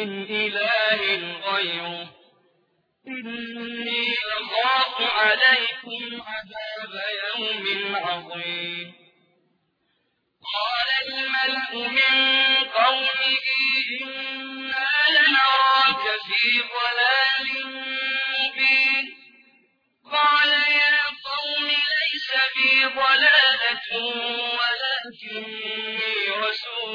من إله غيره. إني أخاف عليكم عذاب يوم عظيم. قال الملأ من قومه إنا لنراك في ضلال مبين. قال يا قوم ليس بي ضلالة ولكني رسول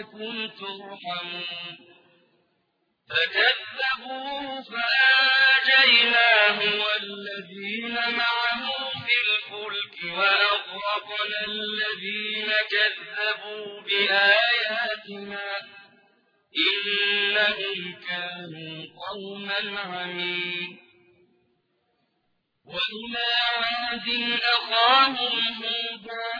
ولعلكم ترحمون. فكذبوه فأنجيناه والذين معه في الفلك وأغرقنا الذين كذبوا بآياتنا إنهم كانوا قوما عمين. وإلى عاد أخاهم هودا